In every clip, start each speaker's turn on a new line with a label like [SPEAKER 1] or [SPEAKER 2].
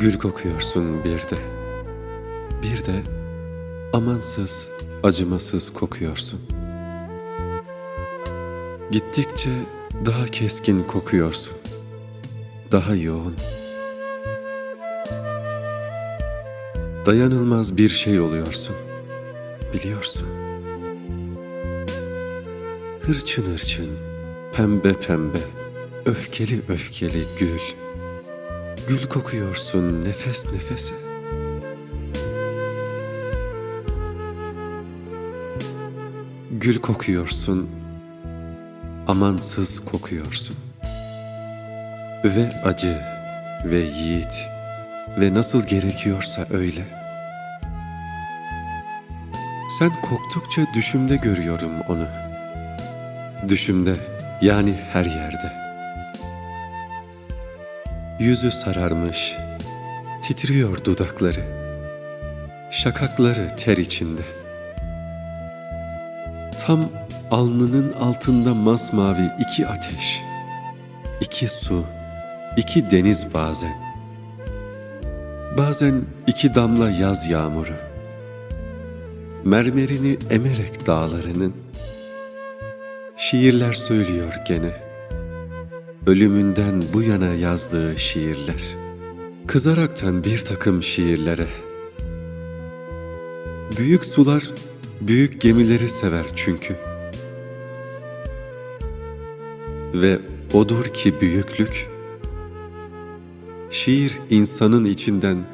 [SPEAKER 1] Gül kokuyorsun bir de. Bir de amansız, acımasız kokuyorsun. Gittikçe daha keskin kokuyorsun. Daha yoğun. Dayanılmaz bir şey oluyorsun. Biliyorsun. Hırçın hırçın, pembe pembe, öfkeli öfkeli gül. Gül kokuyorsun nefes nefese. Gül kokuyorsun, amansız kokuyorsun. Ve acı ve yiğit ve nasıl gerekiyorsa öyle. Sen koktukça düşümde görüyorum onu. Düşümde yani her yerde. Yüzü sararmış, titriyor dudakları. Şakakları ter içinde. Tam alnının altında masmavi iki ateş, iki su, iki deniz bazen. Bazen iki damla yaz yağmuru. Mermerini emerek dağlarının. Şiirler söylüyor gene. Ölümünden bu yana yazdığı şiirler. Kızaraktan bir takım şiirlere. Büyük sular büyük gemileri sever çünkü. Ve odur ki büyüklük, şiir insanın içinden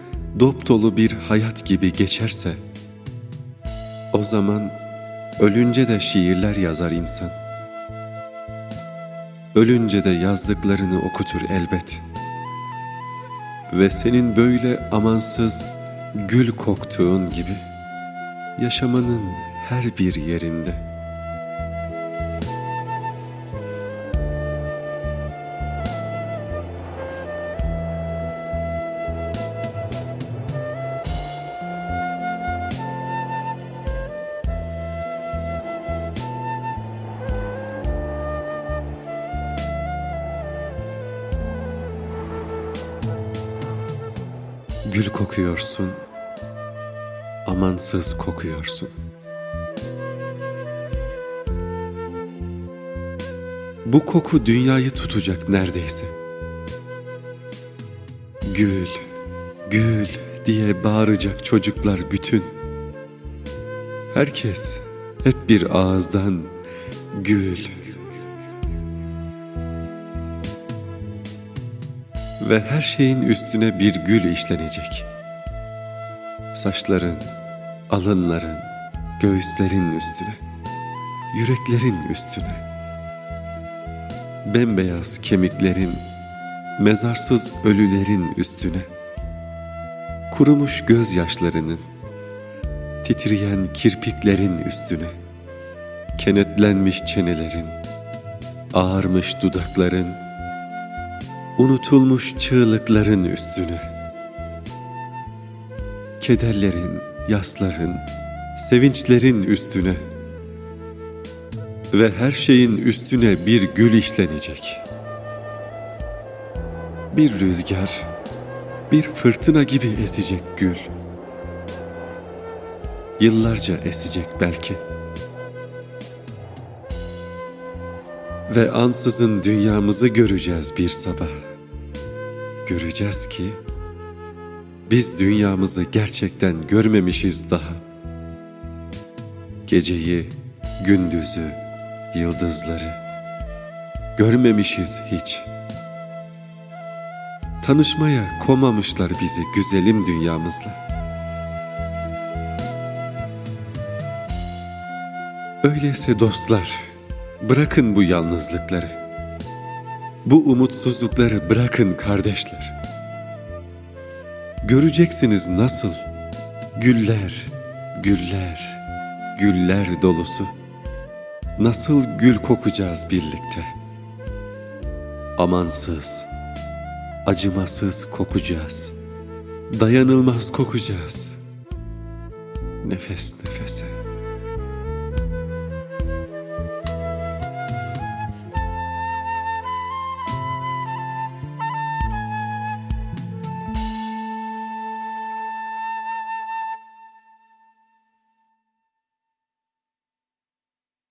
[SPEAKER 1] dop dolu bir hayat gibi geçerse, o zaman ölünce de şiirler yazar insan. Ölünce de yazdıklarını okutur elbet. Ve senin böyle amansız gül koktuğun gibi yaşamanın her bir yerinde.'' Gül kokuyorsun, amansız kokuyorsun. Bu koku dünyayı tutacak neredeyse. Gül, gül diye bağıracak çocuklar bütün. Herkes hep bir ağızdan gül, ve her şeyin üstüne bir gül işlenecek. Saçların, alınların, göğüslerin üstüne, yüreklerin üstüne. Bembeyaz kemiklerin, mezarsız ölülerin üstüne. Kurumuş gözyaşlarının, titreyen kirpiklerin üstüne. Kenetlenmiş çenelerin, ağarmış dudakların, unutulmuş çığlıkların üstüne. Kederlerin, yasların, sevinçlerin üstüne ve her şeyin üstüne bir gül işlenecek. Bir rüzgar, bir fırtına gibi esecek gül. Yıllarca esecek belki. Ve ansızın dünyamızı göreceğiz bir sabah. Göreceğiz ki biz dünyamızı gerçekten görmemişiz daha. Geceyi, gündüzü, yıldızları görmemişiz hiç. Tanışmaya komamışlar bizi güzelim dünyamızla. Öyleyse dostlar, Bırakın bu yalnızlıkları. Bu umutsuzlukları bırakın kardeşler. Göreceksiniz nasıl güller, güller, güller dolusu. Nasıl gül kokacağız birlikte. Amansız, acımasız kokacağız. Dayanılmaz kokacağız. Nefes nefese.